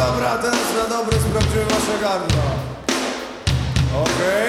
Dobra, ten na dobry, sprawdziłem wasze gardła Okej okay.